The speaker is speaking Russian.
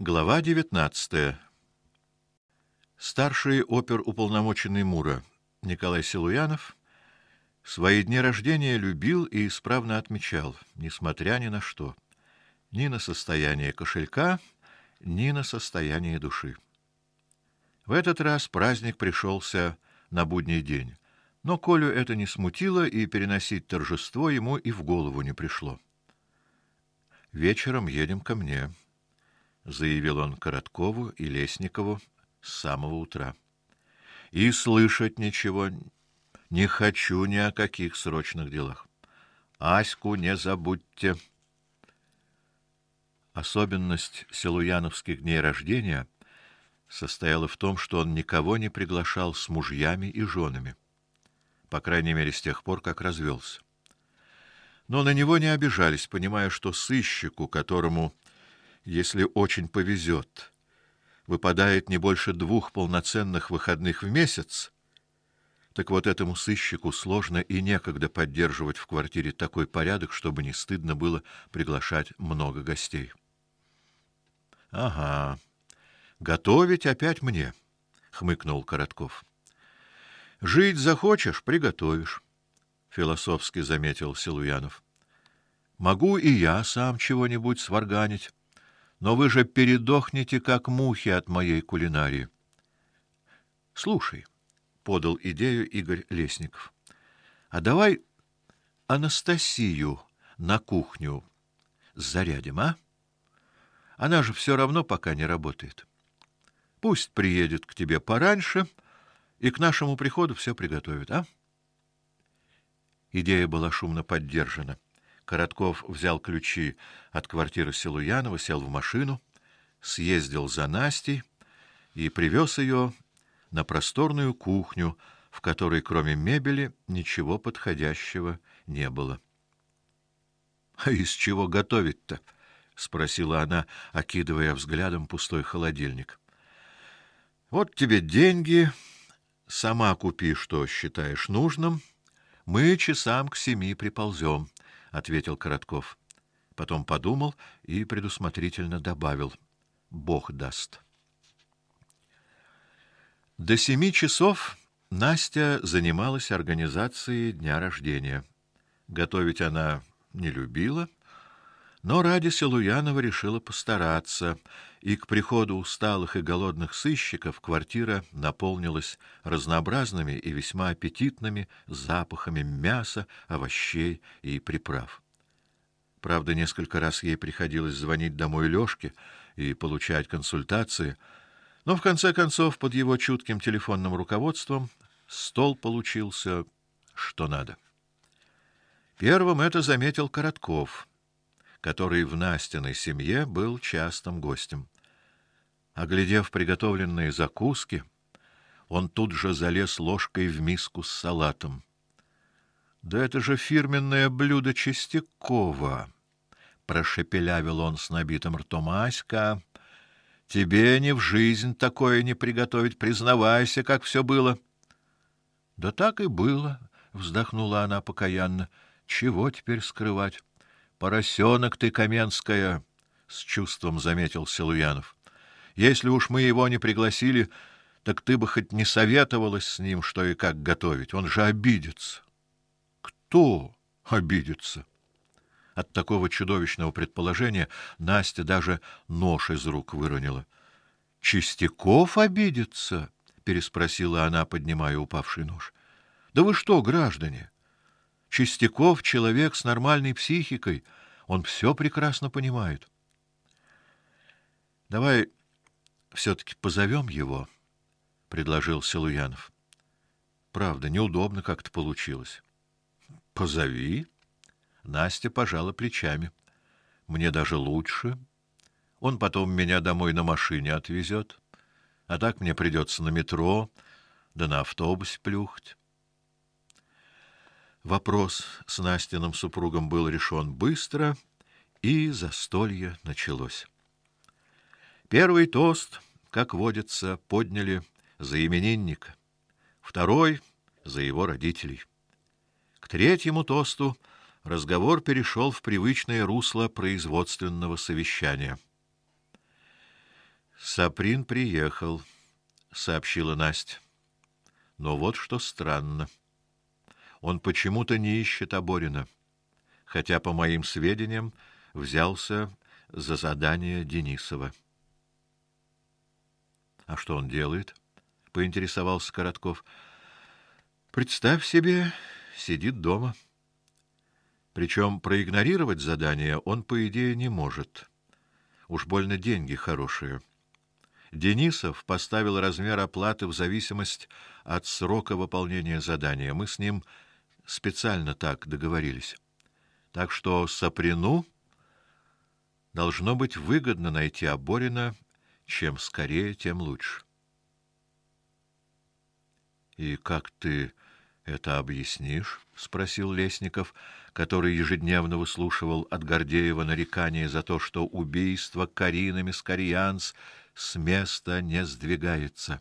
Глава 19. Старший оперуполномоченный Мура Николай Силуянов свои дни рождения любил и исправно отмечал, несмотря ни на что, ни на состояние кошелька, ни на состояние души. В этот раз праздник пришелся на будний день, но Колю это не смутило, и переносить торжество ему и в голову не пришло. Вечером едем ко мне заявил он Короткову и Лесникову с самого утра. И слышать ничего не хочу ни о каких срочных делах. Аську не забудьте. Особенность Силуяновских дней рождения состояла в том, что он никого не приглашал с мужьями и женами, по крайней мере, с тех пор, как развелся. Но на него не обижались, понимая, что сыщику, которому если очень повезет, выпадает не больше двух полноценных выходных в месяц, так вот этому сыщику сложно и некогда поддерживать в квартире такой порядок, чтобы не стыдно было приглашать много гостей. Ага. Готовить опять мне, хмыкнул Коротков. Жить захочешь приготовишь, философски заметил Силуянов. Могу и я сам чего-нибудь сварганить но вы же передохнете как мухи от моей кулинарии. Слушай, подал идею Игорь Лесников. А давай Анастасию на кухню зарядим, а? Она же все равно пока не работает. Пусть приедет к тебе пораньше и к нашему приходу все приготовит, а? Идея была шумно поддержана. Коротков взял ключи от квартиры Силуянова, сел в машину, съездил за Настей и привез ее на просторную кухню, в которой кроме мебели ничего подходящего не было. А из чего готовить-то? спросила она, окидывая взглядом пустой холодильник. Вот тебе деньги, сама купи, что считаешь нужным. Мы часам к семи приползем ответил Коротков. Потом подумал и предусмотрительно добавил: Бог даст. До семи часов Настя занималась организацией дня рождения. Готовить она не любила, но ради Силуянова решила постараться, и к приходу усталых и голодных сыщиков квартира наполнилась разнообразными и весьма аппетитными запахами мяса, овощей и приправ. Правда, несколько раз ей приходилось звонить домой Лёшке и получать консультации, но в конце концов под его чутким телефонным руководством стол получился что надо. Первым это заметил Коротков который в Настиной семье был частым гостем. Оглядев приготовленные закуски, он тут же залез ложкой в миску с салатом. Да это же фирменное блюдо Чистякова, прошепелявил он с набитым ртом Аська. Тебе не в жизнь такое не приготовить, признавайся, как все было. Да так и было, вздохнула она покаянно. Чего теперь скрывать? Поросенок ты, Каменская, с чувством заметил Силуянов. Если уж мы его не пригласили, так ты бы хоть не советовалась с ним, что и как готовить. Он же обидится. Кто обидится? От такого чудовищного предположения Настя даже нож из рук выронила. Чистяков обидится, переспросила она, поднимая упавший нож. Да вы что, граждане? Чистяков человек с нормальной психикой, он все прекрасно понимает. Давай все таки позовем его, предложил Силуянов. Правда, неудобно как-то получилось. Позови. Настя пожала плечами. Мне даже лучше. Он потом меня домой на машине отвезет, а так мне придется на метро, да на автобусе плюхать. Вопрос с Настиным супругом был решен быстро, и застолье началось. Первый тост, как водится, подняли за именинника, второй за его родителей. К третьему тосту разговор перешел в привычное русло производственного совещания. Саприн приехал, сообщила Настя. Но вот что странно. Он почему-то не ищет Аборина, хотя по моим сведениям взялся за задание Денисова. А что он делает? поинтересовался Коротков. Представь себе, сидит дома. Причем проигнорировать задание он по идее не может. Уж больно деньги хорошие. Денисов поставил размер оплаты в зависимость от срока выполнения задания. Мы с ним специально так договорились. Так что Саприну должно быть выгодно найти Аборина, чем скорее, тем лучше. И как ты это объяснишь? спросил Лесников, который ежедневно выслушивал от Гордеева нарекания за то, что убийство Карины Мискарьянс с места не сдвигается.